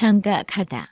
장가 가다.